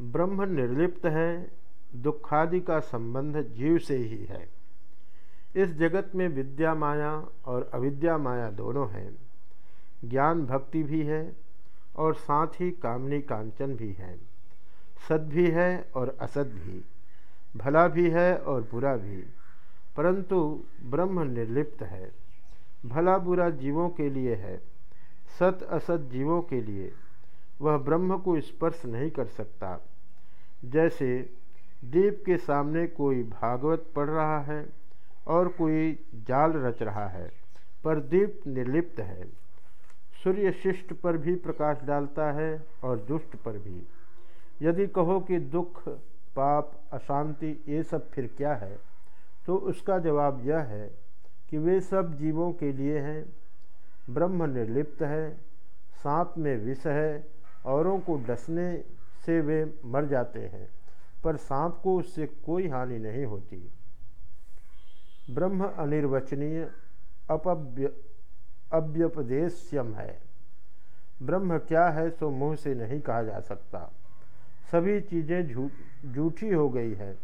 ब्रह्म निर्लिप्त है, दुखादि का संबंध जीव से ही है। इस जगत में विद्या माया और अविद्या माया दोनों हैं। ज्ञान भक्ति भी है और साथ ही कामनी कांचन भी है। सद भी है और असद भी, भला भी है और बुरा भी, परंतु ब्रह्म निर्लिप्त है। भला बुरा जीवों के लिए है, सत असत जीवों के लिए वह ब्रह्म को स्पर्श नहीं कर सकता। जैसे दीप के सामने कोई भागवत पढ़ रहा है और कोई जाल रच रहा है, पर दीप निर्लिप्त है। सूर्य शिष्ट पर भी प्रकाश डालता है और दुष्ट पर भी। यदि कहो कि दुख, पाप, अशांति ये सब फिर क्या है तो उसका जवाब यह है कि वे सब जीवों के लिए हैं। ब्रह्म निर्लिप्त है, सांप में विष है औरों को डसने से वे मर जाते हैं पर सांप को उससे कोई हानि नहीं होती। ब्रह्म अनिर्वचनीय अपव्य अव्यपदेश्यम है। ब्रह्म क्या है सो मुँह से नहीं कहा जा सकता। सभी चीज़ें झूठी जू, हो गई है।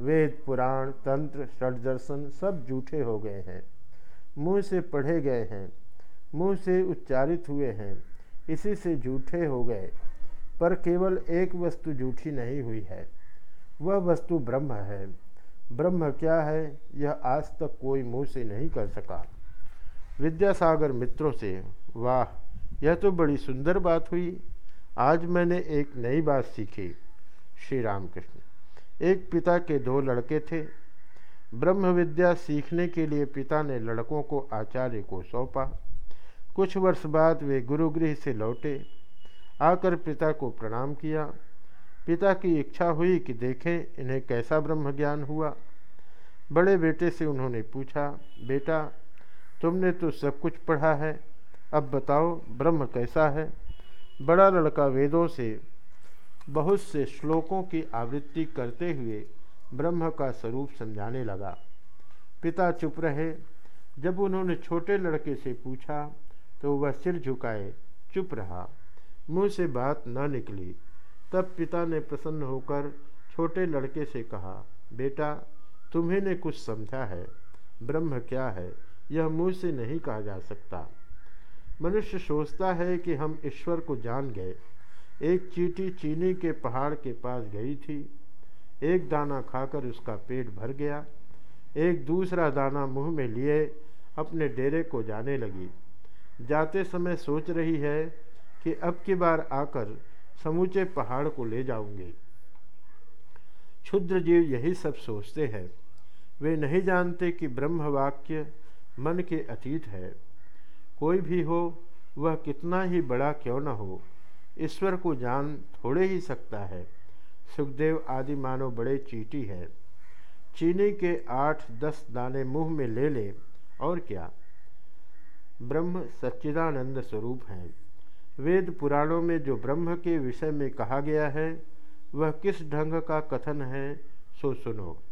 वेद पुराण तंत्र षडदर्शन सब झूठे हो गए हैं। मुँह से पढ़े गए हैं। मुँह से उच्चारित हुए हैं। इसी से झूठे हो गए, पर केवल एक वस्तु झूठी नहीं हुई है, वह वस्तु ब्रह्म है। ब्रह्म क्या है, यह आज तक कोई मुँह से नहीं कर सका। विद्यासागर मित्रों से, वाह, यह तो बड़ी सुंदर बात हुई। आज मैंने एक नई बात सीखी। श्री रामकृष्ण एक पिता के दो लड़के थे। ब्रह्म विद्या सीखने के लिए पिता ने लड़कों को आचार्य को सौंपा। कुछ वर्ष बाद वे गुरुगृह से लौटे, आकर पिता को प्रणाम किया। पिता की इच्छा हुई कि देखें इन्हें कैसा ब्रह्म ज्ञान हुआ। बड़े बेटे से उन्होंने पूछा, बेटा, तुमने तो सब कुछ पढ़ा है। अब बताओ, ब्रह्म कैसा है? बड़ा लड़का वेदों से, बहुत से श्लोकों की आवृत्ति करते हुए ब्रह्म का स्वरूप समझाने लगा। पिता चुप रहे। जब उन्होंने छोटे लड़के से पूछा तो वह सिर झुकाए, चुप रहा। मुँह से बात न निकली। तब पिता ने प्रसन्न होकर छोटे लड़के से कहा, बेटा, तुम्हें ने कुछ समझा है। ब्रह्म क्या है, यह मुँह से नहीं कहा जा सकता। मनुष्य सोचता है कि हम ईश्वर को जान गए। एक चीटी चीनी के पहाड़ के पास गई थी। एक दाना खाकर उसका पेट भर गया। एक दूसरा दाना मुँह में लिए अपने डेरे को जाने लगी। जाते समय सोच रही है कि अब की बार आकर समूचे पहाड़ को ले जाऊँगे। क्षुद्र जीव यही सब सोचते हैं। वे नहीं जानते कि ब्रह्म वाक्य मन के अतीत है। कोई भी हो, वह कितना ही बड़ा क्यों न हो, ईश्वर को जान थोड़े ही सकता है। सुखदेव आदि मानो बड़े चीटी है। चीनी के आठ दस दाने मुँह में ले ले, और क्या? ब्रह्म सच्चिदानंद स्वरूप हैं। वेद पुराणों में जो ब्रह्म के विषय में कहा गया है, वह किस ढंग का कथन है, सो सुनो।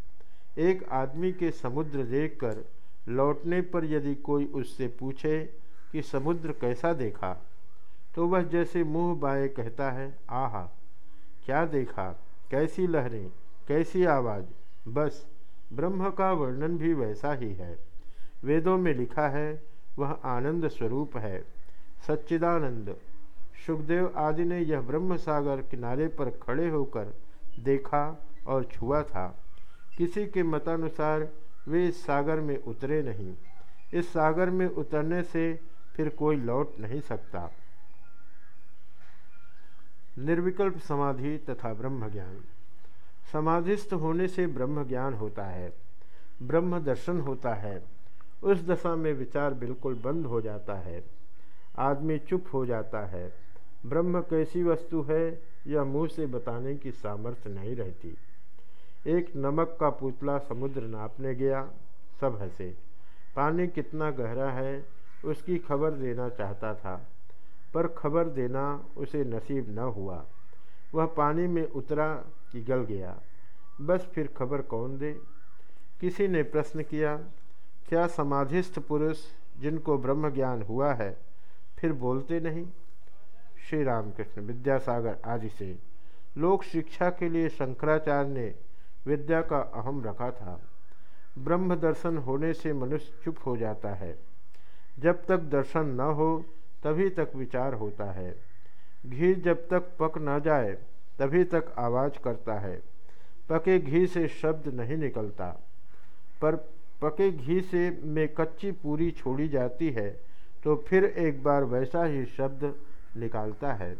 एक आदमी के समुद्र देखकर लौटने पर यदि कोई उससे पूछे कि समुद्र कैसा देखा तो वह जैसे मुँह बाएँ कहता है, आहा, क्या देखा? कैसी लहरें? कैसी आवाज़? बस, ब्रह्म का वर्णन भी वैसा ही है। वेदों में लिखा है वह आनंद स्वरूप है। सच्चिदानंद। सुखदेव आदि ने यह ब्रह्म सागर किनारे पर खड़े होकर देखा और छुआ था। किसी के मतानुसार वे इस सागर में उतरे नहीं। इस सागर में उतरने से फिर कोई लौट नहीं सकता। निर्विकल्प समाधि तथा ब्रह्म ज्ञान समाधिस्थ होने से ब्रह्म ज्ञान होता है। ब्रह्म दर्शन होता है। उस दशा में विचार बिल्कुल बंद हो जाता है। आदमी चुप हो जाता है। ब्रह्म कैसी वस्तु है, यह मुँह से बताने की सामर्थ्य नहीं रहती। एक नमक का पुतला समुद्र नापने गया, सब हंसे। पानी कितना गहरा है, उसकी खबर देना चाहता था। पर खबर देना उसे नसीब न हुआ। वह पानी में उतरा कि गल गया। बस फिर खबर कौन दे? किसी ने प्रश्न किया क्या समाधिस्थ पुरुष जिनको ब्रह्म ज्ञान हुआ है, फिर बोलते नहीं? श्री रामकृष्ण विद्यासागर आदि से, लोक शिक्षा के लिए शंकराचार्य ने विद्या का अहम रखा था। ब्रह्म दर्शन होने से मनुष्य चुप हो जाता है। जब तक दर्शन न हो, तभी तक विचार होता है। घी जब तक पक न जाए, तभी तक आवाज़ करता है। पके घी से शब्द नहीं निकलता। पर पके घी से में कच्ची पूरी छोड़ी जाती है तो फिर एक बार वैसा ही शब्द निकालता है।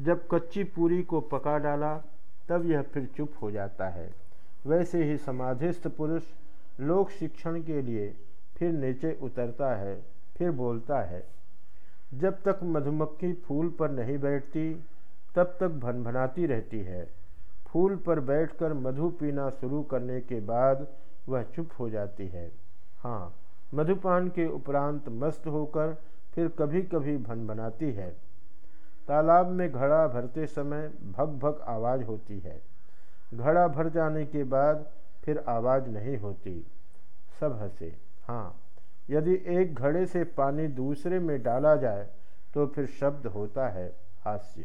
जब कच्ची पूरी को पका डाला, तब यह फिर चुप हो जाता है। वैसे ही समाधिस्थ पुरुष लोक शिक्षण के लिए फिर नीचे उतरता है, फिर बोलता है, जब तक मधुमक्खी फूल पर नहीं बैठती, तब तक भनभनाती रहती है। फूल पर बैठकर मधु पीना शुरू करने के बाद वह चुप हो जाती है। हाँ मधुपान के उपरांत मस्त होकर फिर कभी कभी भनभनाती है। तालाब में घड़ा भरते समय भग भग आवाज़ होती है। घड़ा भर जाने के बाद फिर आवाज़ नहीं होती। सब हंसे। हाँ यदि एक घड़े से पानी दूसरे में डाला जाए तो फिर शब्द होता है हास्य।